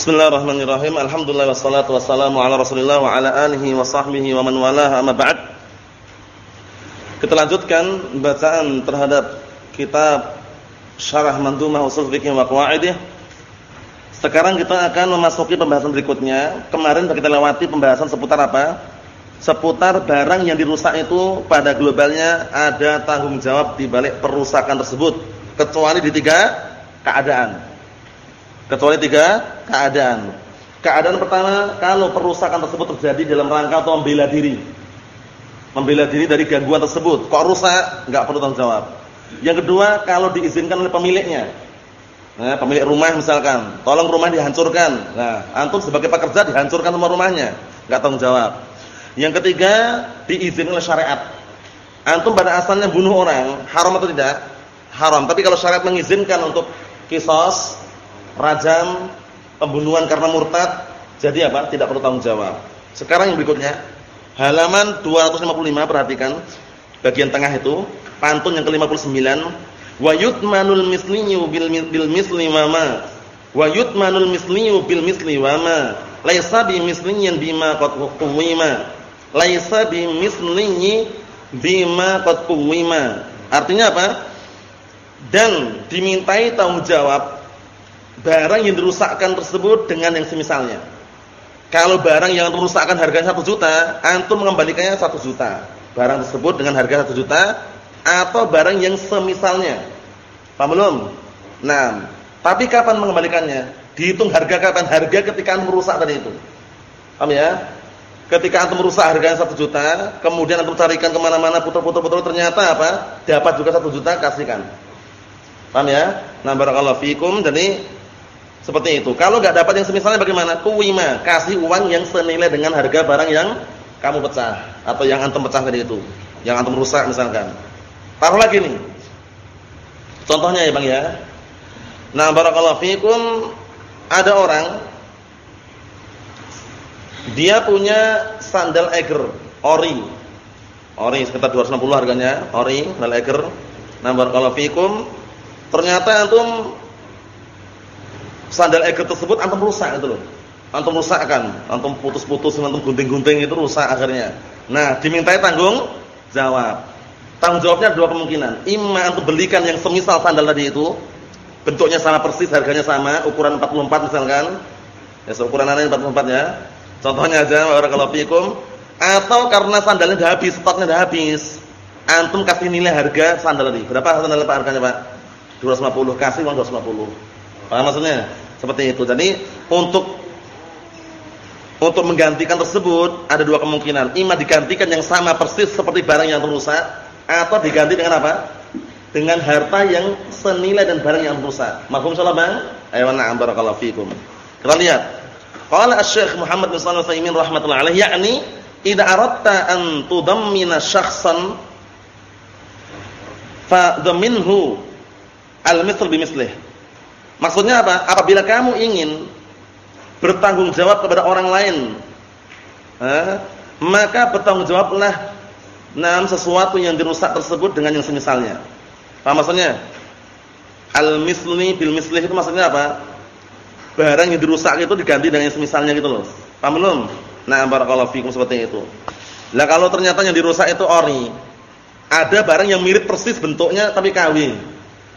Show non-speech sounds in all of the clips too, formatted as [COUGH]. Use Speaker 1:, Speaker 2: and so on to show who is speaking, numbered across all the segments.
Speaker 1: Bismillahirrahmanirrahim. Alhamdulillah wassalatu wassalamu ala Rasulillah wa ala alihi wa sahbihi wa man amma ba'd. Kita lanjutkan bacaan terhadap kitab Syarah Mandumah Ushul Fiqh wa Qawaidih. Sekarang kita akan memasuki pembahasan berikutnya. Kemarin kita lewati pembahasan seputar apa? Seputar barang yang dirusak itu pada globalnya ada tanggung jawab di balik perusakan tersebut kecuali di tiga keadaan. Kecuali tiga keadaan. Keadaan pertama, kalau perusakan tersebut terjadi dalam rangka atau membela diri. Membela diri dari gangguan tersebut. Kok rusak? Enggak perlu tanggung jawab. Yang kedua, kalau diizinkan oleh pemiliknya. Nah, pemilik rumah misalkan, tolong rumah dihancurkan. Nah, antum sebagai pekerja dihancurkan rumah rumahnya, enggak tanggung jawab. Yang ketiga, diizinkan oleh syariat. Antum pada asalnya bunuh orang, haram atau tidak? Haram. Tapi kalau syariat mengizinkan untuk kisos, rajam, pembunuhan karena murtad, jadi apa? Tidak perlu tanggung jawab. Sekarang yang berikutnya, halaman 255 perhatikan bagian tengah itu, pantun yang ke-59, wa yutmanul misliyu bil bil misli mama. Wa yutmanul misliyu bil misli wama. Laisa bi misliyin bima qad quwima. Laisa bi misliyi bima qad quwima. Artinya apa? Dan dimintai tanggung jawab barang yang dirusakkan tersebut dengan yang semisalnya. Kalau barang yang dirusakkan harganya satu juta, antum mengembalikannya satu juta. Barang tersebut dengan harga satu juta atau barang yang semisalnya. Paham belum? Nah, tapi kapan mengembalikannya? Dihitung harga kapan? Harga ketika antum merusak tadi itu. Paham ya? Ketika antum merusak harganya satu juta, kemudian antum carikan ke mana-mana putar-putar-putar ternyata apa? Dapat juga satu juta, kasihkan. Paham ya? Nah, barakallahu fikum. Jadi seperti itu. Kalau nggak dapat yang semisalnya bagaimana? Kuwima, kasih uang yang senilai dengan harga barang yang kamu pecah atau yang antum pecah tadi itu, yang antum rusak misalkan. Taruh lagi nih. Contohnya ya Bang ya. Nah, barakallahu fikum ada orang dia punya sandal eger ori. Ori sekitar 260 harganya, ori, sandal eger. Nah, barakallahu fikum ternyata antum sandal eger tersebut antum rusak itu loh. Antum rusakkan, antum putus-putus, antum gunting-gunting itu rusak akhirnya. Nah, dimintai tanggung jawab. Tanggung jawabnya dua kemungkinan. Imma antum belikan yang semisal sandal tadi itu, bentuknya sama persis, harganya sama, ukuran 44 misalkan. Ya, seukuran aneh 44 ya. Contohnya aja barakallahu fikum. Atau karena sandalnya sudah habis, stoknya sudah habis. Antum kasih nilai harga sandal tadi. Berapa sandal Pak harganya, Pak? 250, kasih uang 250. Paham maksudnya? Seperti itu. Jadi untuk untuk menggantikan tersebut ada dua kemungkinan. Ima digantikan yang sama persis seperti barang yang rusak atau diganti dengan apa? Dengan harta yang senilai dan barang yang rusak. Mafhum insyaallah, Bang? Ayo na'am barakallahu fikum. Kita lihat. Qala Asy-Syaikh Muhammad bin Shalih Al-Utsaimin rahimatullah alaihi yakni idza aradta an tudammina syakhsan fa dhaminhu al-mithl bimislih Maksudnya apa? Apabila kamu ingin bertanggung jawab kepada orang lain, eh, maka bertanggung jawablah nam sesuatu yang dirusak tersebut dengan yang semisalnya. Apa maksudnya? Al-misli bil mislih itu maksudnya apa? Barang yang dirusak itu diganti dengan yang semisalnya gitu loh. Paham belum? Nah, barakallahu fikum seperti itu. Lah kalau ternyata yang dirusak itu ori, ada barang yang mirip persis bentuknya tapi KW.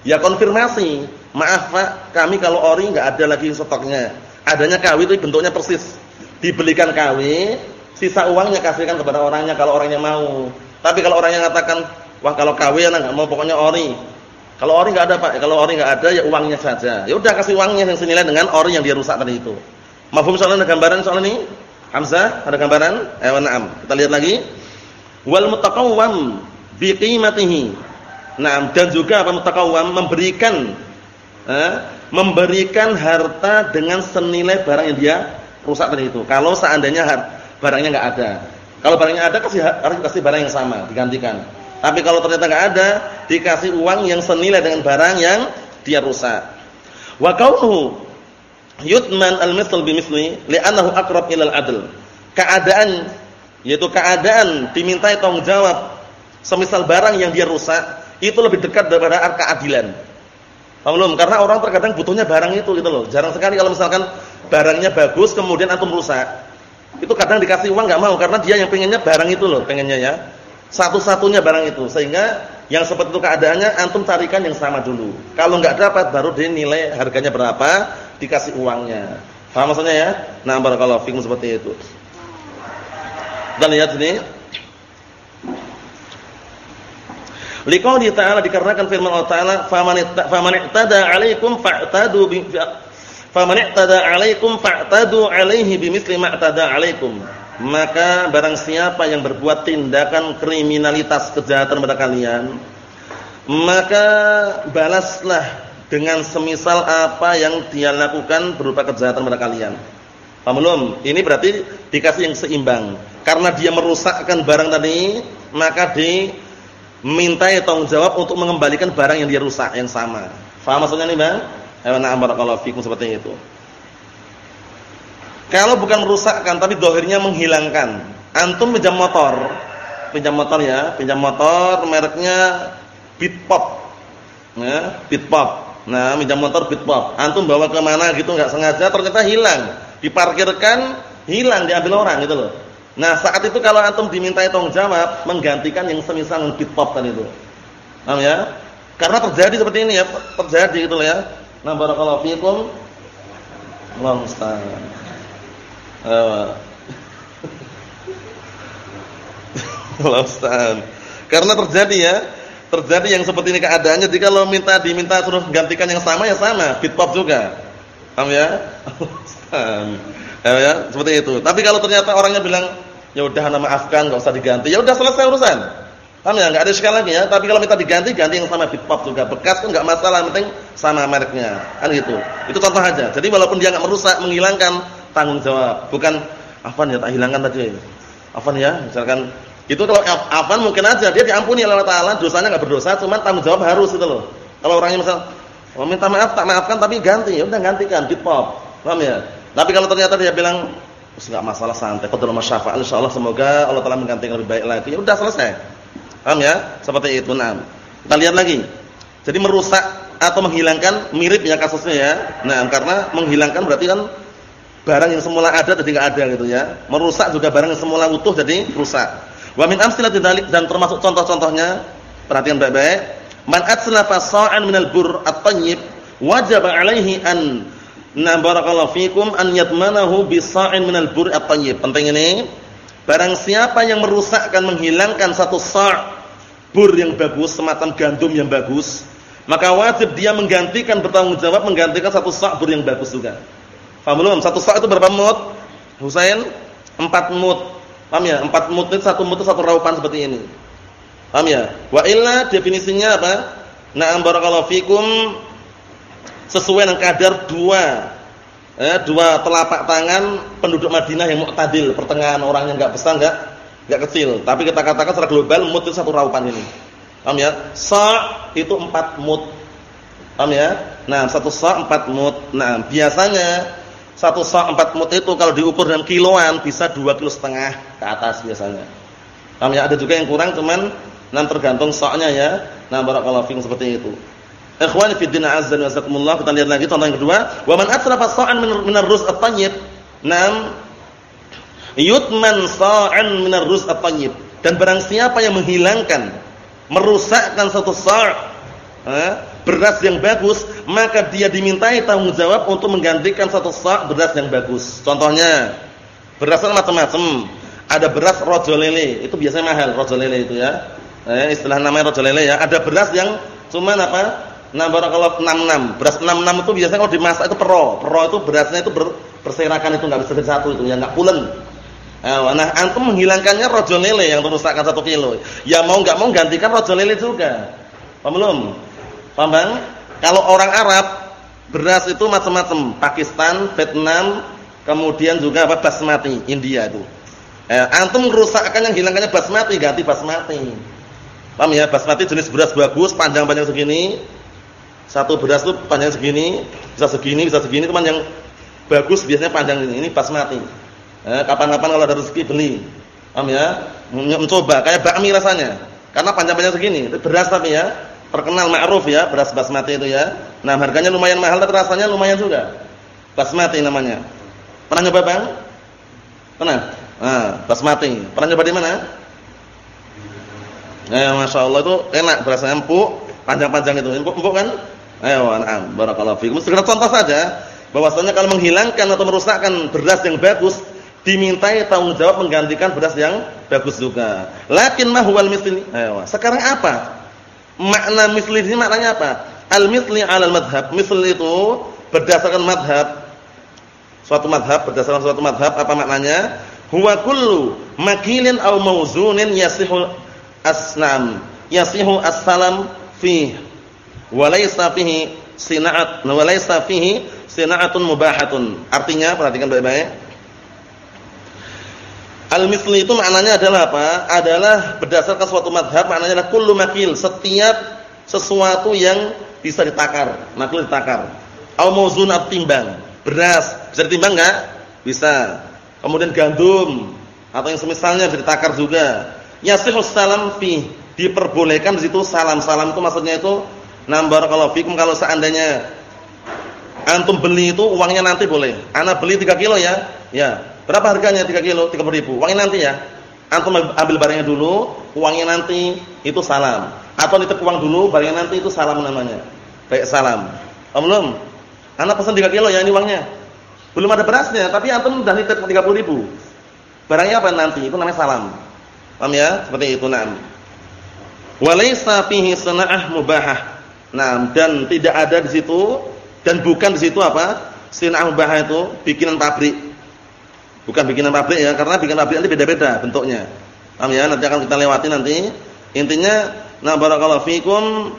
Speaker 1: Ya konfirmasi Maaf Pak, kami kalau ori nggak ada lagi stoknya. Adanya KW itu bentuknya persis. Dibelikan KW, sisa uangnya kasihkan kepada orangnya kalau orangnya mau. Tapi kalau orangnya mengatakan, wah kalau KW ya nggak mau pokoknya ori. Kalau ori nggak ada Pak, kalau ori nggak ada ya uangnya saja. Ya udah kasih uangnya yang senilai dengan ori yang dia rusak tadi itu. Mafhum soalnya ada gambaran soal ini? Hamzah, ada gambaran? Eh, na'am. Kita lihat lagi. Wal mutaqawwam bi qimatihi. Nah, dan juga apa mutaqawwam memberikan eh, memberikan harta dengan senilai barang yang dia rusak tadi itu. Kalau seandainya barangnya nggak ada. Kalau barangnya ada kasih harus kasih barang yang sama, digantikan. Tapi kalau ternyata nggak ada, dikasih uang yang senilai dengan barang yang dia rusak. Wa kaunuhu yutman al-misl bimithli li'annahu aqrab ila al-adl. Keadaan yaitu keadaan dimintai tanggung jawab semisal barang yang dia rusak itu lebih dekat daripada keadilan. Belum? Karena orang terkadang butuhnya barang itu gitu loh. Jarang sekali kalau misalkan barangnya bagus kemudian antum rusak. Itu kadang dikasih uang nggak mau karena dia yang pengennya barang itu loh, pengennya ya. Satu-satunya barang itu. Sehingga yang seperti itu keadaannya antum carikan yang sama dulu. Kalau nggak dapat baru dinilai harganya berapa, dikasih uangnya. Paham maksudnya ya? Nah, barakallahu fikum seperti itu. Dan lihat sini. Liqauli ta'ala dikarenakan firman Allah Ta'ala, "Faman i'tada 'alaikum fa'tadu bi faman i'tada 'alaikum fa'tadu 'alaihi bimithli ma 'alaikum." Maka barang siapa yang berbuat tindakan kriminalitas kejahatan pada kalian, maka balaslah dengan semisal apa yang dia lakukan berupa kejahatan pada kalian. Paham belum? Ini berarti dikasih yang seimbang. Karena dia merusakkan barang tadi, maka dimintai tanggung jawab untuk mengembalikan barang yang dia rusak yang sama. Faham maksudnya nih, Bang? Ayo na'am barakallahu fikum seperti itu. Kalau bukan merusakkan tapi dohirnya menghilangkan. Antum pinjam motor, pinjam motor ya, pinjam motor mereknya Bitpop. Ya, Bitpop. Nah, pinjam motor Bitpop. Antum bawa ke mana gitu nggak sengaja ternyata hilang diparkirkan hilang diambil orang gitu loh. Nah, saat itu kalau antum dimintai tanggung jawab menggantikan yang semisal pop tadi itu. Paham ya? Karena terjadi seperti ini ya, terjadi gitu loh ya. Nah, barakallahu fiikum. Allah musta'an. [LAUGHS] Allah musta'an. Karena terjadi ya, terjadi yang seperti ini keadaannya. Jadi kalau minta diminta suruh gantikan yang sama ya sama, pop juga. Paham ya? [LAUGHS] ya, ya, seperti itu. Tapi kalau ternyata orangnya bilang, "Ya udah ana maafkan, enggak usah diganti." Ya udah selesai urusan. Paham ya? Enggak ada sekali lagi ya. Tapi kalau minta diganti, ganti yang sama Bitpop juga. Bekas pun enggak masalah, yang penting sama mereknya. Kan gitu. Itu contoh aja. Jadi walaupun dia enggak merusak, menghilangkan tanggung jawab. Bukan afan ya tak hilangkan tadi. Afan ya, misalkan itu kalau afan mungkin aja dia diampuni oleh Allah taala, dosanya enggak berdosa, cuman tanggung jawab harus itu loh. Kalau orangnya misal Oh, minta maaf tak maafkan tapi ganti, ya udah gantikan bitpop. Paham ya? Tapi kalau ternyata dia bilang enggak masalah santai, qadar masyafa, insyaallah semoga Allah taala menggantikan lebih baik lagi. Ya udah selesai. Paham ya? Seperti itu. Nah, kita lihat lagi. Jadi merusak atau menghilangkan mirip ya kasusnya ya. Nah, karena menghilangkan berarti kan barang yang semula ada jadi enggak ada gitu ya. Merusak juga barang yang semula utuh jadi rusak. Wa min amsilati dan termasuk contoh-contohnya perhatian baik-baik Man atslafa sa'an minal bur at-tayyib wajib 'alaihi an na barakallahu fikum an yatmanahu bi sa'in minal bur at-tayyib. Penting ini. Barang siapa yang merusakkan menghilangkan satu sa' bur yang bagus semacam gandum yang bagus, maka wajib dia menggantikan bertanggung jawab menggantikan satu sa' bur yang bagus juga. Paham belum? Satu sa' itu berapa mut? Husain? Empat mut. Paham ya? Empat mut itu satu mut itu satu raupan seperti ini. Paham ya? Wa illa definisinya apa? Na'am barakallahu fikum sesuai dengan kadar dua eh, dua telapak tangan penduduk Madinah yang mu'tadil, pertengahan orangnya enggak besar enggak enggak kecil, tapi kita katakan secara global mut itu satu raupan ini. Paham ya? Sa itu empat mut. Paham ya? Nah, satu sa empat mut. Nah, biasanya satu sa empat mut itu kalau diukur dengan kiloan bisa dua kilo setengah ke atas biasanya. Paham ya? Ada juga yang kurang cuman Nah tergantung soknya ya. Nah barakallahu fiikum seperti itu. Ikhwani fi din azza wa jazakumullah. Kita lihat lagi contoh yang kedua. Wa man atrafa sa'an min ar-ruz at-tayyib. Naam yutman sa'an min ar-ruz at-tayyib. Dan barang siapa yang menghilangkan, merusakkan satu sa' eh, beras yang bagus, maka dia dimintai tanggung jawab untuk menggantikan satu sa' beras yang bagus. Contohnya, berasnya macam-macam. Ada beras rojo lele, itu biasanya mahal rojo lele itu ya Eh, istilah namanya rojo lele ya. Ada beras yang cuman apa? Nah, barakallahu 66. Beras 66 itu biasanya kalau dimasak itu pero. Pero itu berasnya itu ber, berserakan itu enggak bisa jadi satu itu, ya enggak pulen. Eh, nah, antum menghilangkannya rojo lele yang merusakkan 1 kilo. Ya mau enggak mau gantikan rojo lele juga. Paham belum? Paham Bang? Kalau orang Arab beras itu macam-macam, Pakistan, Vietnam, kemudian juga apa basmati, India itu. Eh, antum merusakkan yang hilangkannya basmati, ganti basmati. Paham ya? Basmati jenis beras bagus, panjang-panjang segini. Satu beras itu panjang segini, bisa segini, bisa segini, teman yang bagus biasanya panjang ini. Ini basmati. Eh, kapan-kapan kalau ada rezeki beli. Paham ya? Mencoba kayak bakmi rasanya. Karena panjang-panjang segini, itu beras tapi ya terkenal ma'ruf ya, beras basmati itu ya. Nah, harganya lumayan mahal tapi rasanya lumayan juga. Basmati namanya. Pernah nyoba Bang? Pernah? Nah, basmati. Pernah nyoba di mana? Ya, Masya Allah itu enak berasanya empuk, panjang-panjang itu. Empuk-empuk kan? Ayo, na'am. Barakallahu fiikum. Sekedar contoh saja bahwasanya kalau menghilangkan atau merusakkan beras yang bagus, dimintai tanggung jawab menggantikan beras yang bagus juga. Lakin ma huwal misli? Ayo, sekarang apa? Makna misli ini maknanya apa? Al-misli 'ala al-madhhab. Misli itu berdasarkan madhab. Suatu madhab berdasarkan suatu madhab apa maknanya? Huwa kullu makilin aw mawzunin yasihu asnam. Yasihu as-salam fihi wa laysa fihi sina'at wa laysa fihi sina'atun mubahatun. Artinya perhatikan baik-baik Al-misli itu maknanya adalah apa? Adalah berdasarkan suatu madhab maknanya adalah kullu makil, setiap sesuatu yang bisa ditakar, makil ditakar. Au mauzun timbang. Beras bisa ditimbang enggak? Bisa. Kemudian gandum atau yang semisalnya bisa ditakar juga. Yasihus salam fi, diperbolehkan di situ salam-salam itu maksudnya itu nambar kalau fikum kalau seandainya antum beli itu uangnya nanti boleh. Anak beli 3 kilo ya. Ya, Berapa harganya 3 kilo? 30 ribu. Uangnya nanti ya. Antum ambil barangnya dulu, uangnya nanti itu salam. Atau nitip uang dulu, barangnya nanti itu salam namanya. Baik salam. Oh, belum? Anak pesan 3 kilo ya ini uangnya. Belum ada berasnya, tapi antum udah nitip 30 ribu. Barangnya apa nanti? Itu namanya salam. Paham ya? Seperti itu, na'am. Walaysa fihi sana'ah mubahah. Nah, dan tidak ada di situ dan bukan di situ apa? Sana'ah mubahah itu bikinan pabrik Bukan bikinan pabrik ya, karena bikinan pabrik nanti beda-beda bentuknya. Paham ya? Nanti akan kita lewati nanti. Intinya, nah barakallahu fikum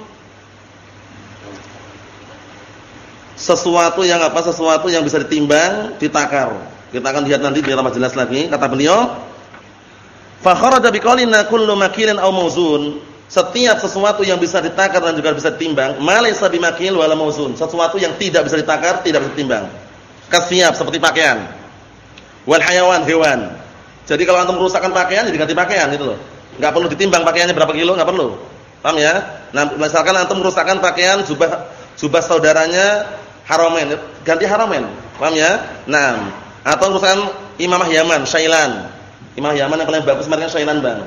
Speaker 1: sesuatu yang apa? Sesuatu yang bisa ditimbang, ditakar. Kita akan lihat nanti biar lebih jelas lagi. Kata beliau, fa kharaja biqaulina kullu makilin aw mawzun. Setiap sesuatu yang bisa ditakar dan juga bisa ditimbang, malaysa bimakil wala mawzun. Sesuatu yang tidak bisa ditakar, tidak bisa ditimbang. Kasiap seperti pakaian wal hayawan hewan. Jadi kalau antum merusakkan pakaian jadi ganti pakaian itu loh. Enggak perlu ditimbang pakaiannya berapa kilo, enggak perlu. Paham ya? Nah, misalkan antum merusakkan pakaian jubah jubah saudaranya haramen, ganti haramen. Paham ya? Nah, atau merusakkan imamah Yaman, Syailan. Imamah Yaman yang paling bagus mereknya Syailan, Bang.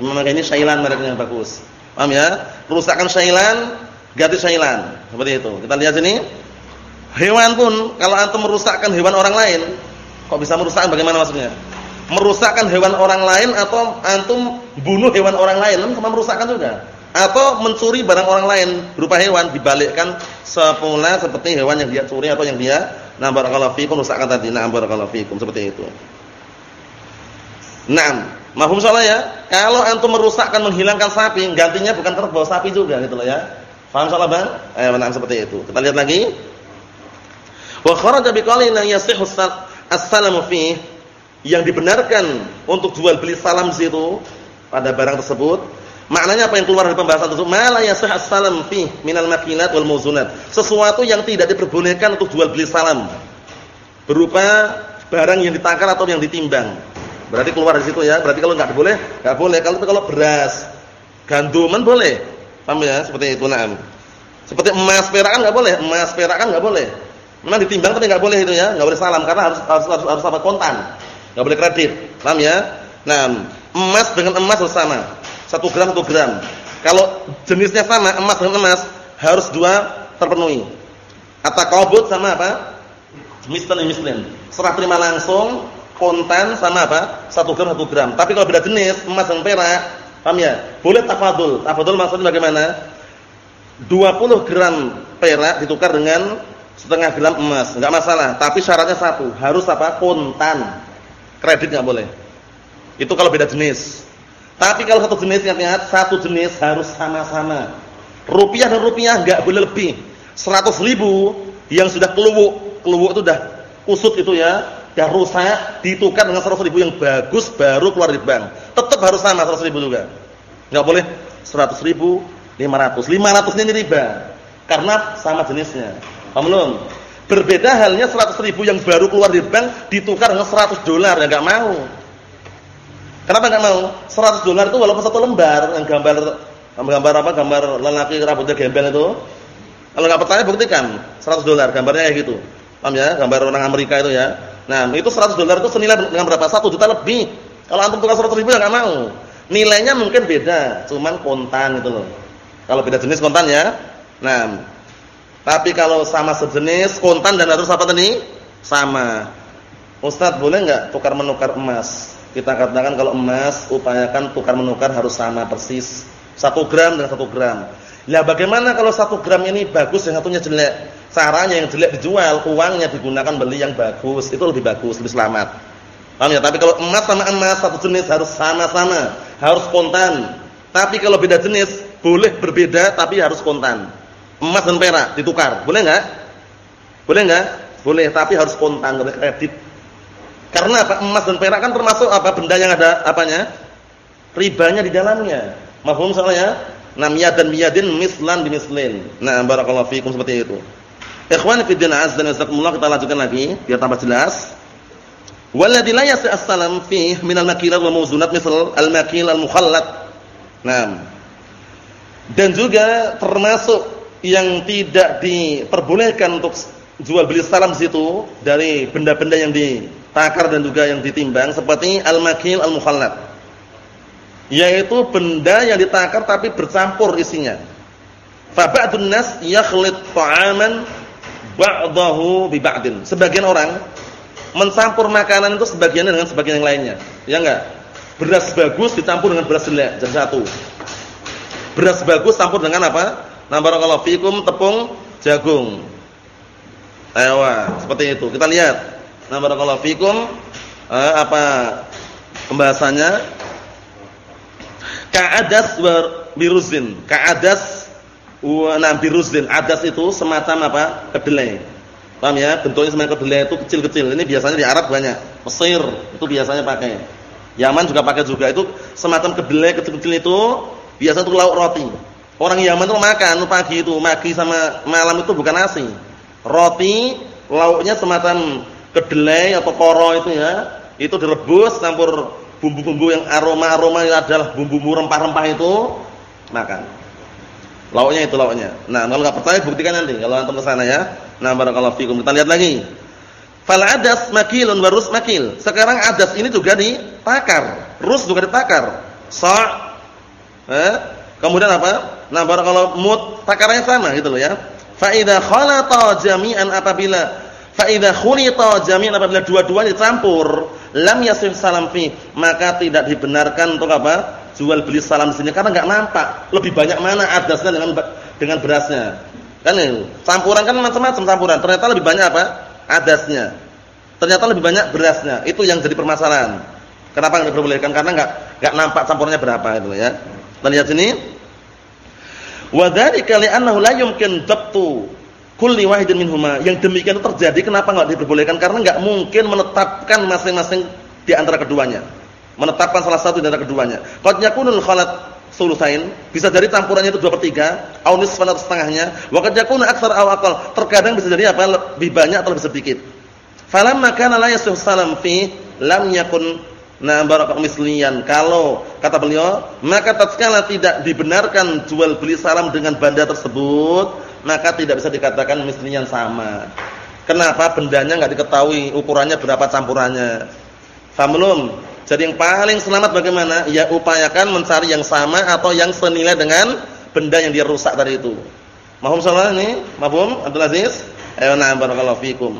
Speaker 1: Imamah ini Syailan yang bagus. Paham ya? Merusakkan Syailan, ganti Syailan. Seperti itu. Kita lihat sini. Hewan pun kalau antum merusakkan hewan orang lain, Kok bisa merusakkan bagaimana maksudnya? Merusakkan hewan orang lain atau antum bunuh hewan orang lain, sama merusakkan juga. Atau mencuri barang orang lain berupa hewan dibalikkan sepula seperti hewan yang dia curi atau yang dia nah barakallahu fikum rusakkan tadi. Nah barakallahu fikum seperti itu. Naam, mahum salah ya. Kalau antum merusakkan menghilangkan sapi, gantinya bukan kerbau, sapi juga gitu loh ya. Paham salah Bang? Eh, nah, seperti itu. Kita lihat lagi. Wa kharaja biqalina yasihhu as-salamu fi yang dibenarkan untuk jual beli salam situ pada barang tersebut maknanya apa yang keluar dari pembahasan tersebut mala yasih as-salam fi minal makinat wal muzunat sesuatu yang tidak diperbolehkan untuk jual beli salam berupa barang yang ditakar atau yang ditimbang berarti keluar dari situ ya berarti kalau enggak boleh enggak boleh kalau kalau beras ganduman boleh paham ya seperti itu nah seperti emas perak kan enggak boleh emas perak kan enggak boleh Memang ditimbang tapi nggak boleh itu ya, nggak boleh salam karena harus harus harus, harus apa kontan. nggak boleh kredit. Paham ya? Nah, emas dengan emas harus sama. 1 gram 1 gram. Kalau jenisnya sama, emas dengan emas harus dua terpenuhi. Atakabut sama apa? Mislan mislan. Serah terima langsung kontan sama apa? 1 gram 1 gram. Tapi kalau beda jenis, emas dan perak, paham ya? Boleh tafadul. Tafadul maksudnya bagaimana? 20 gram perak ditukar dengan setengah gram emas, enggak masalah. Tapi syaratnya satu, harus apa? Kontan. Kredit enggak boleh. Itu kalau beda jenis. Tapi kalau satu jenis ingat-ingat, satu jenis harus sama-sama. Rupiah dan rupiah enggak boleh lebih. 100 ribu yang sudah keluwuk, keluwuk itu udah kusut itu ya, udah rusak, ditukar dengan 100 ribu yang bagus baru keluar di bank. Tetap harus sama 100 ribu juga. Enggak boleh 100 ribu, 500. 500 ini riba. Karena sama jenisnya. Paham belum? Berbeda halnya 100 ribu yang baru keluar di bank ditukar dengan 100 dolar ya enggak mau. Kenapa enggak mau? 100 dolar itu walaupun satu lembar yang gambar gambar apa? Gambar lelaki rambutnya gembel itu. Kalau enggak percaya buktikan 100 dolar gambarnya kayak gitu. Paham ya? Gambar orang Amerika itu ya. Nah, itu 100 dolar itu senilai dengan berapa? 1 juta lebih. Kalau antum tukar 100 ribu ya enggak mau. Nilainya mungkin beda, cuman kontan itu loh. Kalau beda jenis kontan ya. Nah, tapi kalau sama sejenis kontan dan harus apa tadi? Sama. Ustaz boleh enggak tukar menukar emas? Kita katakan kalau emas upayakan tukar menukar harus sama persis. 1 gram dengan 1 gram. Lah bagaimana kalau 1 gram ini bagus yang satunya jelek? Caranya yang jelek dijual, uangnya digunakan beli yang bagus. Itu lebih bagus, lebih selamat. Paham ya? Tapi kalau emas sama emas satu jenis harus sama-sama, harus kontan. Tapi kalau beda jenis boleh berbeda tapi harus kontan. Emas dan perak ditukar. Boleh enggak? Boleh enggak? Boleh, tapi harus kontan kredit. Karena apa? Emas dan perak kan termasuk apa? Benda yang ada apanya? Ribanya di dalamnya. Mahfum soalnya? Namiyad dan miyadin mislan bimislin. Nah, barakallahu fikum seperti itu. Ikhwan fi din azza wa kita lanjutkan lagi biar tambah jelas. Walladzi la yasi as-salam fi min al-makilat wal mawzunat misal al-makil al-mukhallat. Nah. Dan juga termasuk yang tidak diperbolehkan untuk jual beli salam situ dari benda-benda yang ditakar dan juga yang ditimbang seperti al-makil al-mukhallat. Yaitu benda yang ditakar tapi bercampur isinya. Fa ba'dun nas yakhlit ta'aman ba'dahu bi ba'din. Sebagian orang mencampur makanan itu sebagian dengan sebagian yang lainnya. Ya enggak? Beras bagus dicampur dengan beras jelek jadi satu. Beras bagus campur dengan apa? Nah barakallahu fikum tepung jagung. Ayo, seperti itu. Kita lihat. Nah barakallahu fikum eh, apa pembahasannya? Ka'adas wa biruzin. Ka'adas Nabi ruzdin. Adas itu semacam apa? Kedelai. Paham ya? Bentuknya semacam kedelai itu kecil-kecil. Ini biasanya di Arab banyak. Mesir itu biasanya pakai. Yaman juga pakai juga. Itu semacam kedelai kecil-kecil itu biasa untuk lauk roti. Orang Yaman itu makan pagi itu, pagi sama malam itu bukan nasi. Roti, lauknya semacam kedelai atau koro itu ya. Itu direbus campur bumbu-bumbu yang aroma-aroma yang adalah bumbu-bumbu rempah-rempah itu makan. Lauknya itu lauknya. Nah, kalau enggak percaya buktikan nanti kalau antum ke sana ya. Nah, barakallahu fikum. Kita lihat lagi. Fal adas makilun wa rus makil. Sekarang adas ini juga ditakar. Rus juga ditakar. Sa' eh? Kemudian apa? Nah, barakallahu mut takarannya sama gitu loh ya. Fa idza khalata jami'an apabila fa idza khulita jami'an apabila dua-duanya dicampur, lam yasih salam fi, maka tidak dibenarkan untuk apa? Jual beli salam di sini karena nggak nampak lebih banyak mana adasnya dengan dengan berasnya. Kan itu. Campuran kan macam-macam campuran. Ternyata lebih banyak apa? Adasnya. Ternyata lebih banyak berasnya. Itu yang jadi permasalahan. Kenapa enggak diperbolehkan? Karena enggak enggak nampak campurannya berapa itu ya. Kita lihat sini. Wa dzalika li'annahu la yumkin dabtu kulli wahidin minhuma. Yang demikian terjadi kenapa enggak diperbolehkan? Karena enggak mungkin menetapkan masing-masing di antara keduanya menetapkan salah satu antara keduanya. Qad yakunul khalat sulusain, bisa jadi campurannya itu 2 per 3, au nisfan atau setengahnya, wa qad yakunu aktsar aw aqal. Terkadang bisa jadi apa? lebih banyak atau lebih sedikit. Falamma kana la yasuh salam fi lam yakun na barakat misliyan. Kalau kata beliau, maka tatkala tidak dibenarkan jual beli salam dengan benda tersebut, maka tidak bisa dikatakan misliyan sama. Kenapa bendanya enggak diketahui ukurannya berapa campurannya? Faham belum? Jadi yang paling selamat bagaimana? Ya upayakan mencari yang sama atau yang senilai dengan benda yang dia rusak tadi itu. Mahum salah ini? Mahum Abdul Aziz? Ayo na'am barakallahu fikum.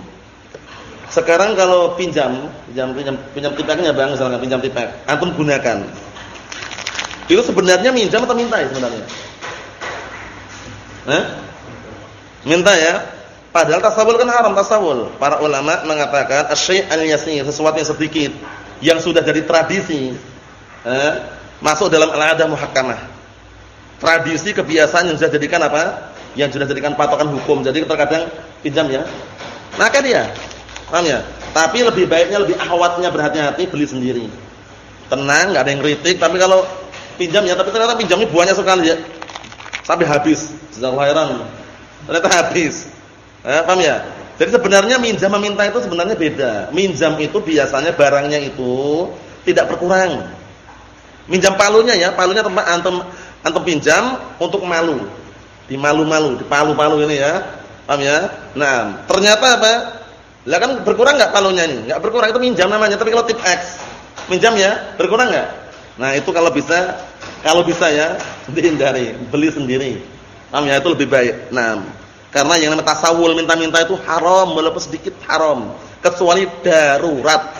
Speaker 1: Sekarang kalau pinjam, pinjam pinjam pinjam tipeknya Bang, misalnya pinjam tipek, antum gunakan. Itu sebenarnya minjam atau minta ya sebenarnya? Eh? Minta ya. Padahal tasawul kan haram tasawul. Para ulama mengatakan asy al-yasir, sesuatu yang sedikit yang sudah jadi tradisi eh, masuk dalam al-adah muhakkamah. Tradisi kebiasaan yang sudah jadikan apa? Yang sudah jadikan patokan hukum. Jadi terkadang pinjam ya. Maka dia. Paham ya? Tapi lebih baiknya lebih ahwatnya berhati-hati beli sendiri. Tenang, enggak ada yang kritik, tapi kalau pinjam ya, tapi ternyata pinjamnya buahnya sekali ya. Sampai habis. Jazakallahu khairan. Ternyata habis. Eh, paham ya? Jadi sebenarnya minjam meminta itu sebenarnya beda. Minjam itu biasanya barangnya itu tidak berkurang. Minjam palunya ya, palunya tempat antum antum pinjam untuk malu. Di malu-malu, di palu-palu ini ya. Paham ya? Nah, ternyata apa? Lah kan berkurang enggak palunya ini? Enggak berkurang itu minjam namanya. Tapi kalau tip X, minjam ya, berkurang enggak? Nah, itu kalau bisa kalau bisa ya dihindari, beli sendiri. Paham ya? Itu lebih baik. Nah, karena yang namanya tasawul minta-minta itu haram walaupun sedikit haram, kecuali darurat.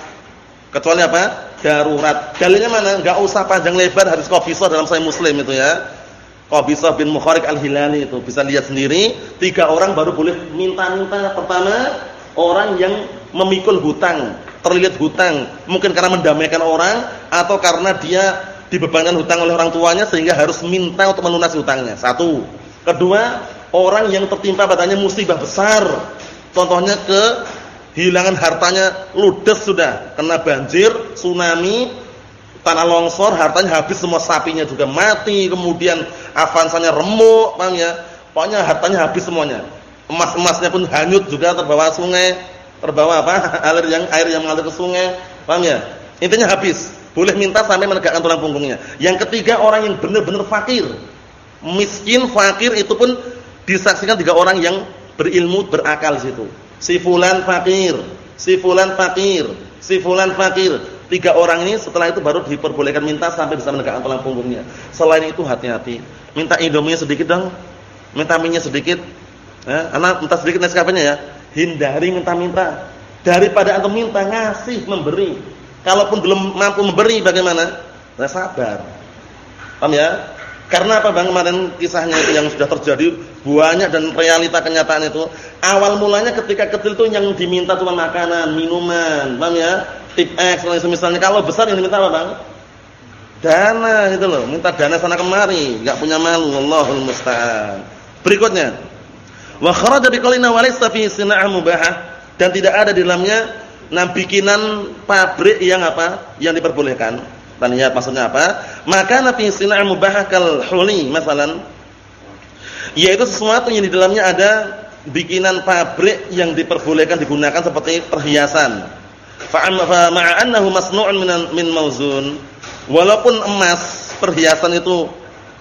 Speaker 1: Kecuali apa? Darurat. Dalilnya mana? Enggak usah panjang lebar hadis Qabisah dalam Sahih Muslim itu ya. Qabisah bin Mukharik Al-Hilali itu bisa lihat sendiri, tiga orang baru boleh minta-minta. Pertama, orang yang memikul hutang, terlilit hutang, mungkin karena mendamaikan orang atau karena dia dibebankan hutang oleh orang tuanya sehingga harus minta untuk melunasi hutangnya. Satu. Kedua, orang yang tertimpa padanya musibah besar. Contohnya kehilangan hartanya ludes sudah, kena banjir, tsunami, tanah longsor, hartanya habis semua sapinya juga mati, kemudian avansanya remuk, paham ya? Pokoknya hartanya habis semuanya. Emas-emasnya pun hanyut juga terbawa sungai, terbawa apa? [LAUGHS] air yang air yang mengalir ke sungai, paham ya? Intinya habis. Boleh minta sampai menegakkan tulang punggungnya. Yang ketiga orang yang benar-benar fakir. Miskin, fakir itu pun disaksikan tiga orang yang berilmu, berakal situ. Si fulan fakir, si fulan fakir, si fulan fakir. Tiga orang ini setelah itu baru diperbolehkan minta sampai bisa menegakkan tulang punggungnya. Selain itu hati-hati. Minta indomie sedikit dong. Minta minyak sedikit. Ya, anak minta sedikit Nescafe-nya ya. Hindari minta-minta. Daripada antum minta ngasih memberi. Kalaupun belum mampu memberi bagaimana? Nah, sabar. Paham ya? Karena apa Bang kemarin kisahnya itu yang sudah terjadi banyak dan realita kenyataan itu. Awal mulanya ketika kecil itu yang diminta cuma makanan, minuman, paham ya? Tip X misalnya kalau besar yang diminta apa Bang? Dana gitu loh, minta dana sana kemari, enggak punya malu, Allahul musta'an. Berikutnya, wa kharaja biqaulina wa laysa fi mubahah dan tidak ada di dalamnya Nah, bikinan pabrik yang apa? Yang diperbolehkan. Kita lihat maksudnya apa? Maka nabi sina'ah mubahakal huli, masalan. Yaitu sesuatu yang di dalamnya ada bikinan pabrik yang diperbolehkan digunakan seperti perhiasan. Fa ma'annahu masnu'un min mauzun. Walaupun emas perhiasan itu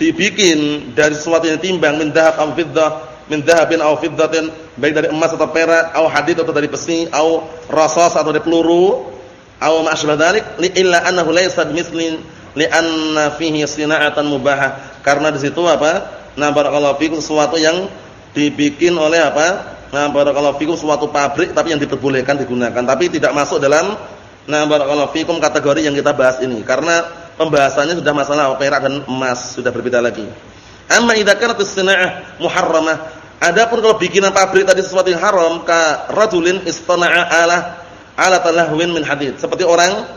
Speaker 1: dibikin dari sesuatu yang timbang min dhahab am fiddah min dhahabin aw fiddatin baik dari emas atau perak aw hadid atau dari besi aw rasas atau dari peluru aw ma asbah dzalik illa annahu laysa bimislin li anna fihi sina'atan mubahah. Karena di situ apa? Nah barakallahu fikum sesuatu yang dibikin oleh apa? Nah barakallahu fikum suatu pabrik tapi yang diperbolehkan digunakan. Tapi tidak masuk dalam nah barakallahu fikum kategori yang kita bahas ini. Karena pembahasannya sudah masalah perak dan emas sudah berbeda lagi. Amma idza kanat as-sina'ah muharramah Adapun kalau bikinan pabrik tadi sesuatu yang haram, ka rajulin istana'a ala ala talahwin min hadid. Seperti orang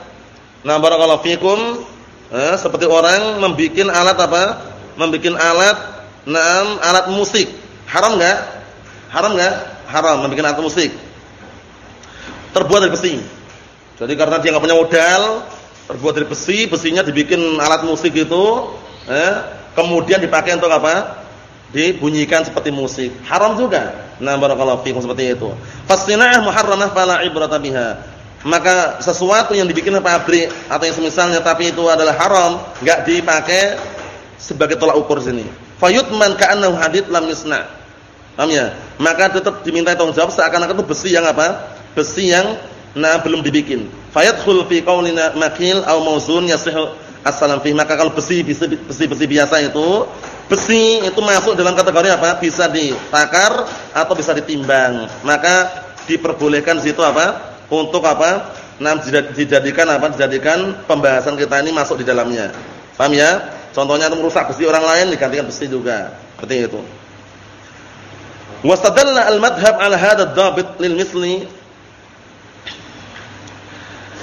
Speaker 1: nah barakallahu fikum, eh, seperti orang membikin alat apa? Membikin alat naam alat musik. Haram enggak? Haram enggak? Haram membikin alat musik. Terbuat dari besi. Jadi karena dia enggak punya modal, terbuat dari besi, besinya dibikin alat musik itu, eh, kemudian dipakai untuk apa? Dibunyikan seperti musik. Haram juga. Nah, barakallahu fiikum seperti itu. Fastina'ah muharramah fala ibrata biha. Maka sesuatu yang dibikin pabrik atau yang semisalnya tapi itu adalah haram, enggak dipakai sebagai tolak ukur sini. Fayutman ka'annahu hadid lam yusna. Paham ya? Maka tetap diminta tanggung jawab seakan-akan itu besi yang apa? Besi yang nah belum dibikin. Fayadkhul fi qaulina makil aw mauzun yasihu as-salam fi. Maka kalau besi besi-besi biasa itu Besi itu masuk dalam kategori apa? Bisa ditakar atau bisa ditimbang. Maka diperbolehkan situ apa? Untuk apa? Nah, dijadikan apa? Dijadikan pembahasan kita ini masuk di dalamnya. Paham ya? Contohnya itu merusak besi orang lain digantikan besi juga. Seperti itu. Wastadalla al-madhhab 'ala hadha ad-dabit lil misli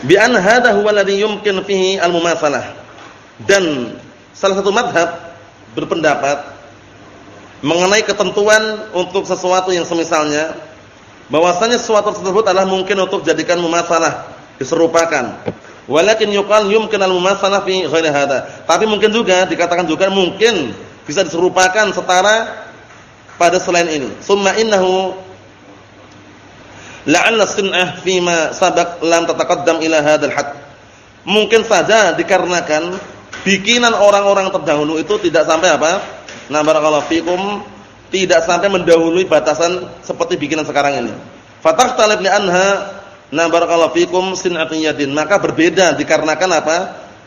Speaker 1: bi an hadha huwa alladhi yumkin fihi al-mumathalah. Dan salah satu madhab berpendapat mengenai ketentuan untuk sesuatu yang semisalnya bahwasanya sesuatu tersebut adalah mungkin untuk jadikan mumasalah diserupakan. Walakin yuqal yumkin al-mumasalah fi ghairi hada tapi mungkin juga dikatakan juga mungkin bisa diserupakan setara pada selain ini. Summa innahu la'alla sin'ah ma sabaq lam tataqaddam ila hadzal had mungkin saja dikarenakan bikinan orang-orang terdahulu itu tidak sampai apa? Nah, barakallahu tidak sampai mendahului batasan seperti bikinan sekarang ini. Fataqtalib anha na barakallahu fikum sin'atun. Maka berbeda dikarenakan apa?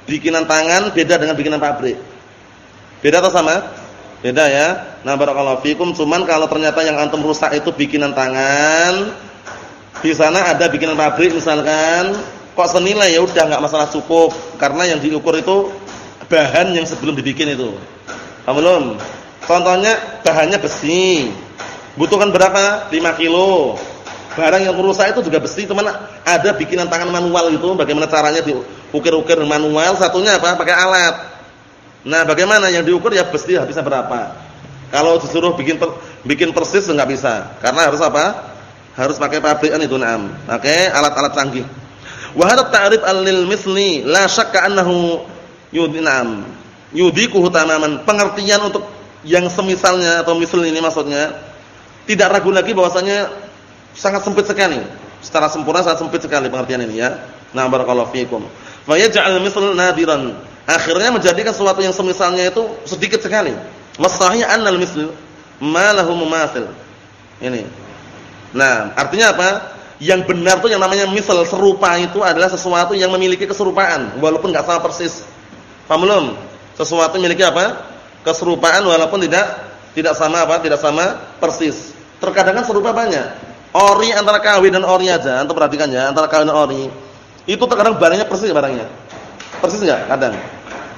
Speaker 1: Bikinan tangan beda dengan bikinan pabrik. Beda atau sama? Beda ya. Nah barakallahu cuman kalau ternyata yang antum rusak itu bikinan tangan, di sana ada bikinan pabrik misalkan, kok senilai ya udah enggak masalah cukup karena yang diukur itu bahan yang sebelum dibikin itu. Paham? Contohnya bahannya besi. Butuhkan berapa? 5 kilo. Barang yang rusak itu juga besi, teman ada bikinan tangan manual itu, bagaimana caranya diukir-ukir manual, satunya apa? Pakai alat. Nah, bagaimana yang diukur ya besi habisnya berapa? Kalau disuruh bikin per, bikin persis enggak bisa, karena harus apa? Harus pakai pabrikan itu, na'am. Pakai alat-alat canggih. Wa hadha ta'rif al-lil misli la syakka annahu yudinam. Yudikuhu tamaman. Pengertian untuk yang semisalnya atau misal ini maksudnya tidak ragu lagi bahwasanya sangat sempit sekali. Secara sempurna sangat sempit sekali pengertian ini ya. Nah, barakallahu fiikum. Fa yaj'al misl nadiran. Akhirnya menjadikan sesuatu yang semisalnya itu sedikit sekali. Wasahih annal misl ma lahu mumathil. Ini. Nah, artinya apa? Yang benar tuh yang namanya misal serupa itu adalah sesuatu yang memiliki keserupaan walaupun enggak sama persis. Paham belum? Sesuatu memiliki apa? Keserupaan walaupun tidak tidak sama apa? Tidak sama persis. Terkadang kan serupa banyak. Ori antara kawin dan ori aja, antum perhatikan ya, antara kawin dan ori. Itu terkadang barangnya persis barangnya. Persis enggak? Kadang.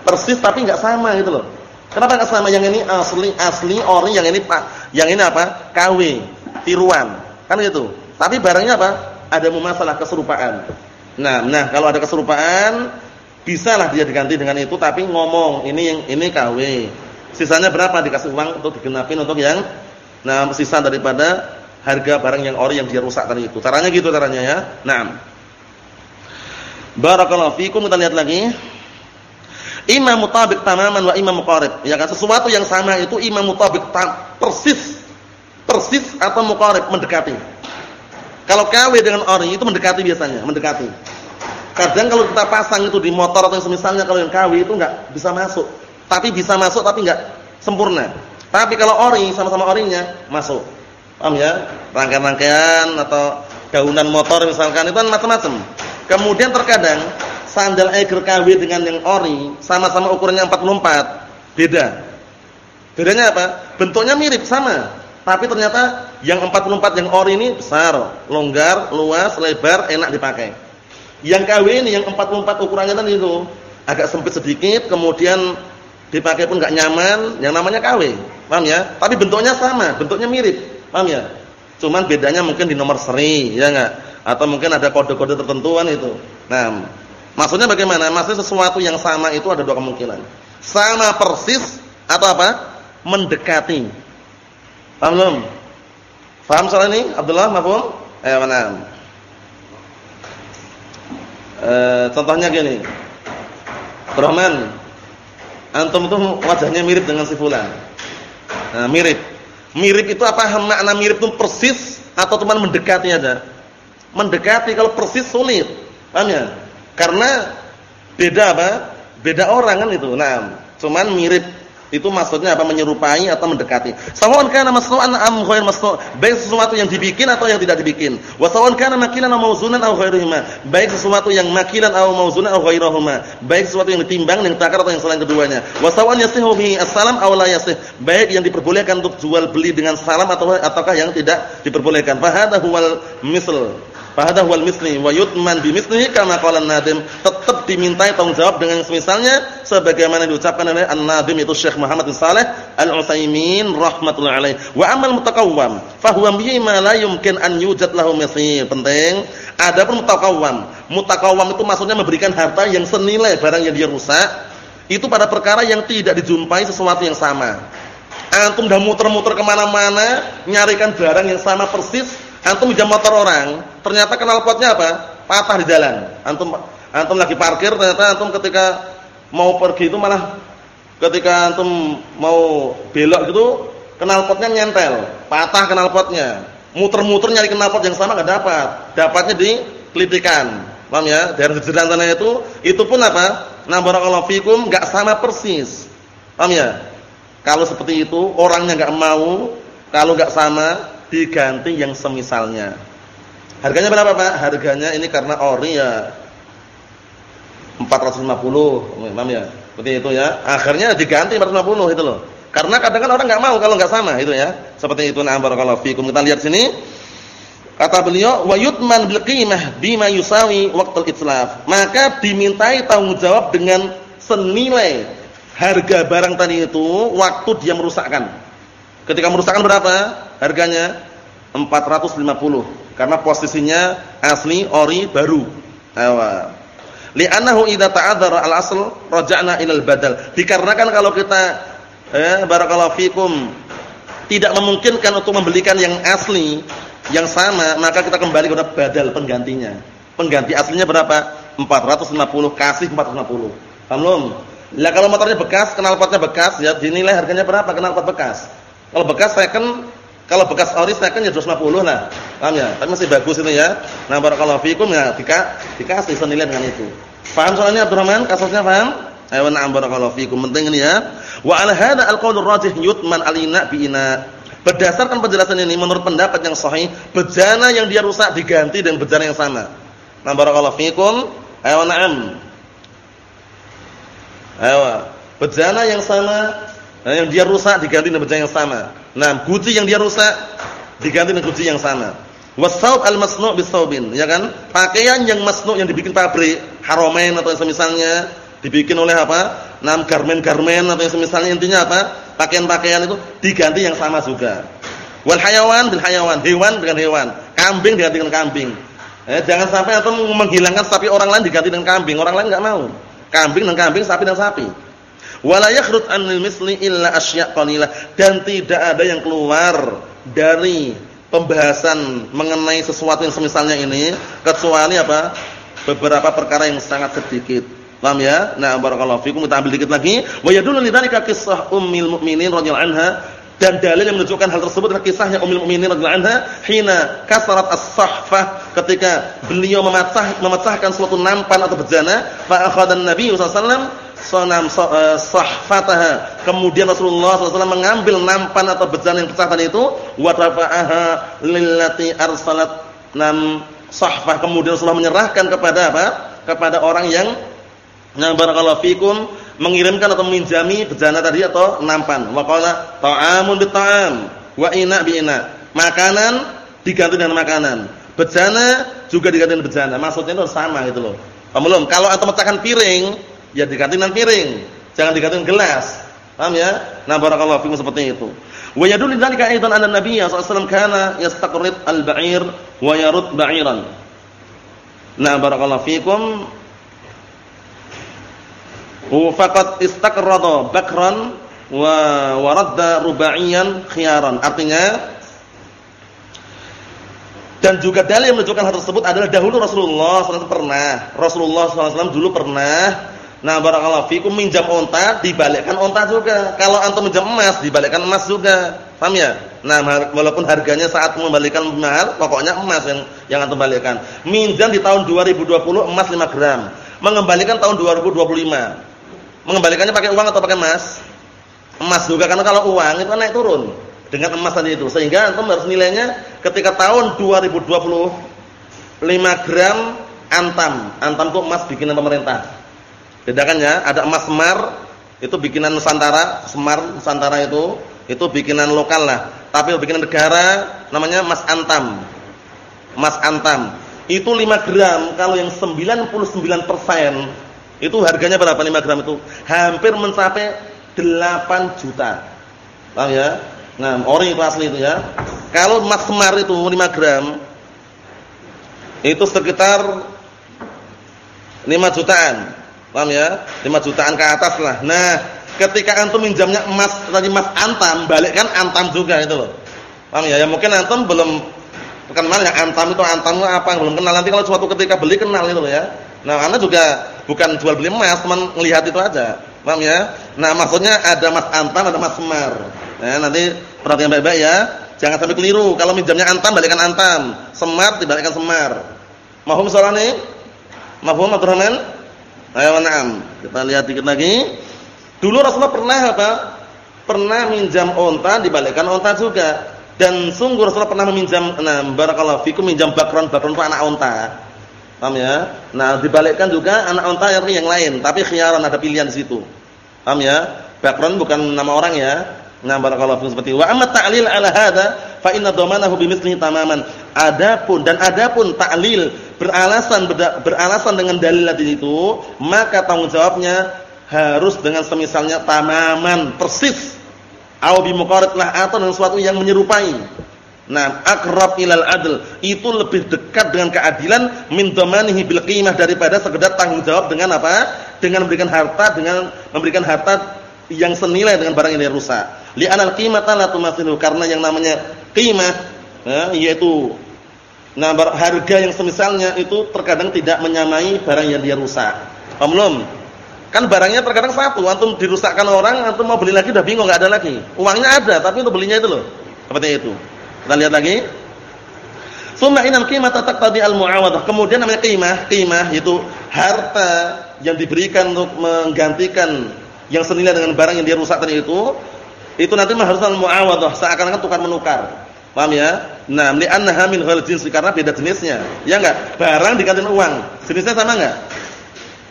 Speaker 1: Persis tapi enggak sama gitu loh. Kenapa enggak sama? Yang ini asli asli ori, yang ini Pak, yang ini apa? KW, tiruan. Kan gitu. Tapi barangnya apa? Ada masalah keserupaan. Nah, nah kalau ada keserupaan bisalah dia diganti dengan itu tapi ngomong ini yang ini KW. Sisanya berapa dikasih uang untuk digenapin untuk yang nah sisa daripada harga barang yang ori yang dia rusak tadi itu. Caranya gitu caranya ya. Naam. Barakallahu fikum kita lihat lagi. Imam mutabik tamaman wa imam muqarib. Ya kan sesuatu yang sama itu imam mutabik persis persis atau muqarib mendekati. Kalau KW dengan ori itu mendekati biasanya, mendekati. Kadang kalau kita pasang itu di motor atau semisalnya kalau yang KW itu enggak bisa masuk. Tapi bisa masuk tapi enggak sempurna. Tapi kalau ori sama-sama orinya masuk. Paham ya? Rangkaian-rangkaian atau daunan motor misalkan itu kan macam-macam. Kemudian terkadang sandal Eiger KW dengan yang ori sama-sama ukurannya 44, beda. Bedanya apa? Bentuknya mirip sama, tapi ternyata yang 44 yang ori ini besar, longgar, luas, lebar, enak dipakai. Yang KW ini yang 44 ukurannya tadi itu agak sempit sedikit, kemudian dipakai pun enggak nyaman, yang namanya KW. Paham ya? Tapi bentuknya sama, bentuknya mirip. Paham ya? Cuman bedanya mungkin di nomor seri, ya enggak? Atau mungkin ada kode-kode tertentuan itu. Nah, maksudnya bagaimana? Maksudnya sesuatu yang sama itu ada dua kemungkinan. Sama persis atau apa? Mendekati. Paham belum? Paham soal ini? Abdullah, mafhum? Eh, mana? E, contohnya gini. Rahman, antum itu wajahnya mirip dengan si fulan. Nah, mirip. Mirip itu apa makna mirip itu persis atau cuma mendekati aja? Mendekati kalau persis sulit. Paham ya? Karena beda apa? Beda orang kan itu. Nah, cuman mirip itu maksudnya apa? Menyerupai atau mendekati. Sawan kana masnu'an am ghair masnu', baik sesuatu yang dibikin atau yang tidak dibikin. Wa sawan kana makilan aw mawzunan aw ghairuhuma, baik sesuatu yang makilan aw mawzunan aw ghairuhuma, baik sesuatu yang ditimbang, yang takar atau yang selain keduanya. Wa sawan yasihu bihi as-salam aw la yasih, baik yang diperbolehkan untuk jual beli dengan salam atau ataukah yang tidak diperbolehkan. Fa hadha huwal misl. Fahada huwal misli wa yutman bi mislihi kama qala an-nadim. Tetap dimintai tanggung jawab dengan semisalnya sebagaimana diucapkan oleh an-nadim itu Syekh Muhammad bin Saleh Al-Utsaimin rahimatullah alaih. Wa amal mutaqawwam fa huwa ma la yumkin an yujad lahu misli. Penting. Adapun mutaqawwam, mutaqawwam itu maksudnya memberikan harta yang senilai barang yang dia rusak itu pada perkara yang tidak dijumpai sesuatu yang sama. Antum dah muter-muter ke mana-mana nyarikan barang yang sama persis Antum jam motor orang, ternyata knalpotnya apa? Patah di jalan. Antum antum lagi parkir, ternyata antum ketika mau pergi itu malah ketika antum mau belok gitu, knalpotnya nyentel, patah knalpotnya. Muter-muter nyari knalpot yang sama enggak dapat. Dapatnya di kelitikan. Paham ya? Dari jejeran tanah itu, itu pun apa? Nah, barakallahu fikum enggak sama persis. Paham ya? Kalau seperti itu, orangnya enggak mau, kalau enggak sama, diganti yang semisalnya. Harganya berapa, Pak? Harganya ini karena ori ya 450, Imam ya. Seperti itu ya. Akhirnya diganti 450 itu loh. Karena kadang kan orang nggak mau kalau nggak sama itu ya. Seperti itu nah barakallahu fikum. Kita lihat sini. Kata beliau, "Wa yutman bil bima yusawi waqtul itlaf." Maka dimintai tanggung jawab dengan senilai harga barang tadi itu waktu dia merusakkan. Ketika merusakkan berapa harganya? 450. Karena posisinya asli ori baru. Ayo. Li'annahu idza ta'adzara al-asl raja'na ila al-badal. Dikarenakan kalau kita eh barakallahu fikum tidak memungkinkan untuk membelikan yang asli yang sama, maka kita kembali kepada badal penggantinya. Pengganti aslinya berapa? 450 kasih 450. Paham belum? Lah kalau motornya bekas, knalpotnya bekas, ya dinilai harganya berapa knalpot bekas? Kalau bekas second, kalau bekas ori second ya 250 lah. Paham ya? Tapi masih bagus itu ya. Nah, barakallahu fikum ya dika, dikasih senilai dengan itu. Paham soalnya Abdurrahman? Kasusnya paham? Ayo na'am barakallahu fikum. Penting ini ya. Wa ala hadza al-qaulur rajih yutman alina bi ina. Berdasarkan penjelasan ini menurut pendapat yang sahih, bejana yang dia rusak diganti dengan bejana yang sama. Nah barakallahu fikum. Ayo na'am. Ayo. Bejana yang sama yang dia rusak diganti dengan bejana yang sama. Nah, guci yang dia rusak diganti dengan guci yang sama. Wasaub al-masnu' bisaubin, ya kan? Pakaian yang masnu' yang dibikin pabrik, haramain atau semisalnya dibikin oleh apa? Nam garmen-garmen atau yang semisalnya intinya apa? Pakaian-pakaian itu diganti yang sama juga. Wal hayawan bil hayawan, hewan dengan hewan, kambing diganti dengan kambing. Eh, jangan sampai atau menghilangkan sapi orang lain diganti dengan kambing, orang lain enggak mau. Kambing dengan kambing, sapi dengan sapi. Wala yakhrut anil misli illa asya' qalilah dan tidak ada yang keluar dari pembahasan mengenai sesuatu yang semisalnya ini kecuali apa? Beberapa perkara yang sangat sedikit. Paham ya? Nah, barakallahu fikum kita ambil dikit lagi. Wa yadullu lidzalika kisah Ummul Mukminin radhiyallahu anha dan dalil yang menunjukkan hal tersebut adalah kisahnya Ummul Mukminin radhiyallahu anha hina kasarat as-sahfah ketika beliau memecah memecahkan suatu nampan atau bejana fa akhadha an-nabi sallallahu alaihi wasallam sanam eh, sahfataha kemudian Rasulullah SAW mengambil nampan atau bejana yang pecah tadi itu wa rafa'aha lillati arsalat nam sahfah kemudian Rasulullah menyerahkan kepada apa kepada orang yang Nah barakallahu fikum mengirimkan atau meminjami bejana tadi atau nampan. Wa qala ta'amun bit ta'am wa ina bi ina. Makanan diganti dengan makanan. Bejana juga diganti dengan bejana. Maksudnya itu sama gitu loh. Kalau antum mecahkan piring, ya dengan piring. Jangan diganti dengan gelas. Paham ya? Nah barakallahu fikum seperti itu. Wa yadullu dzalika aidan anna Nabi sallallahu kana yastaqrid al-ba'ir wa yarud ba'iran. Nah barakallahu fikum faqad istaqrada bakran wa waradda rubaiyan khiyaran. Artinya dan juga dalil yang menunjukkan hal tersebut adalah dahulu Rasulullah SAW pernah Rasulullah SAW dulu pernah Nah barakallahu fikum minjam onta dibalikkan onta juga. Kalau antum minjam emas dibalikkan emas juga. Paham ya? Nah walaupun harganya saat mengembalikan mahal pokoknya emas yang yang antum balikkan. Minjam di tahun 2020 emas 5 gram. Mengembalikan tahun 2025 mengembalikannya pakai uang atau pakai emas? Emas juga karena kalau uang itu kan naik turun dengan emas tadi itu. Sehingga antum harus nilainya ketika tahun 2020 5 gram antam. Antam itu emas bikinan pemerintah. Bedakan ya, ada emas semar itu bikinan Nusantara, Semar Nusantara itu itu bikinan lokal lah. Tapi bikinan negara namanya emas antam. Emas antam. Itu 5 gram kalau yang 99% itu harganya berapa 5 gram itu? Hampir mencapai 8 juta. Paham ya? Nah, ori itu asli itu ya. Kalau emas semar itu 5 gram itu sekitar 5 jutaan. Paham ya? 5 jutaan ke atas lah. Nah, ketika antum minjamnya emas tadi emas antam, balikkan antam juga itu loh. Paham ya? Ya mungkin antum belum kenal yang antam itu antam itu apa belum kenal. Nanti kalau suatu ketika beli kenal itu loh ya. Nah, Anda juga bukan jual beli emas, teman melihat itu aja. Paham ya? Nah, maksudnya ada emas antam, ada emas semar. Nah, nanti perhatian baik-baik ya. Jangan sampai keliru. Kalau minjamnya antam, balikan antam. Semar dibalikkan semar. Mahum soal ini? Mahum Abdurrahman? Ayo. Kita lihat dikit lagi. Dulu Rasulullah pernah apa? Pernah minjam onta, dibalikkan onta juga. Dan sungguh Rasulullah pernah meminjam nah barakallahu fikum minjam bakron, bakron itu anak unta. Paham ya? Nah, dibalikkan juga anak unta yang lain, tapi khiyaran ada pilihan di situ. Paham ya? Bakron bukan nama orang ya. Nah, barakallahu fikum seperti wa amma ta'lil ala hadza fa inna dhamanahu bimithlihi tamaman. Adapun dan adapun ta'lil beralasan beralasan dengan dalil tadi itu, maka tanggung jawabnya harus dengan semisalnya tamaman persis Au bi lah atau dengan sesuatu yang menyerupai. Nah, akrab ilal adl itu lebih dekat dengan keadilan min dhamanihi bil qimah daripada sekedar tanggung jawab dengan apa? Dengan memberikan harta dengan memberikan harta yang senilai dengan barang yang rusak. Li'anal qimata la tumathilu karena yang namanya qimah ya, yaitu nah harga yang semisalnya itu terkadang tidak menyamai barang yang dia rusak. Paham belum? Kan barangnya terkadang satu, antum dirusakkan orang, antum mau beli lagi udah bingung enggak ada lagi. Uangnya ada, tapi untuk belinya itu loh. Seperti itu. Kita lihat lagi. Summa inal qimah taqtadi al-mu'awadah. Kemudian namanya qimah, qimah itu harta yang diberikan untuk menggantikan yang senilai dengan barang yang dia rusak tadi itu, itu nanti harus al-mu'awadah, seakan-akan tukar menukar. Paham ya? Nah, li'annaha min ghairi jinsi karena beda jenisnya. Ya enggak? Barang digantiin uang. Jenisnya sama enggak?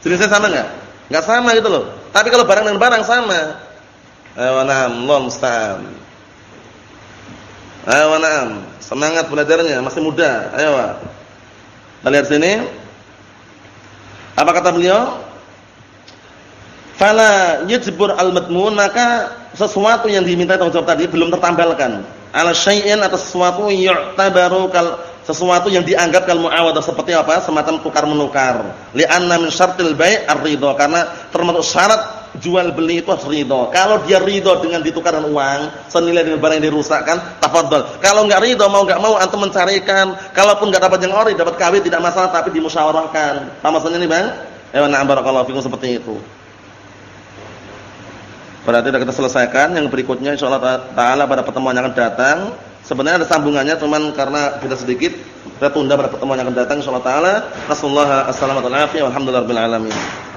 Speaker 1: Jenisnya sama enggak? Enggak sama gitu loh. Tapi kalau barang dengan barang sama. Ayo na'am, Allah musta'an. Ayo na'am, semangat belajarnya, masih muda. Ayo. Kita lihat sini. Apa kata beliau? Fala yajbur al-madmun maka sesuatu yang diminta tanggung jawab tadi belum tertambalkan. Ala syai'in atas sesuatu yu'tabaru kal sesuatu yang dianggap kal muawadah seperti apa? semacam tukar menukar. Li'anna min syartil bai' ar-ridha karena termasuk syarat jual beli itu harus ridha. Kalau dia ridha dengan ditukarkan uang senilai dengan barang yang dirusakkan, tafadhol. Kalau enggak ridha mau enggak mau antum mencarikan, kalaupun enggak dapat yang ori, dapat kawin tidak masalah tapi dimusyawarahkan. Paham maksudnya ini, Bang? Ya na'am barakallahu fikum seperti itu. Berarti sudah kita selesaikan yang berikutnya insyaallah taala pada pertemuan yang akan datang. Sebenarnya ada sambungannya cuman karena beda sedikit kita tunda pada pertemuan yang akan datang insyaallah taala. Rasulullah assalamu alaikum warahmatullahi wabarakatuh.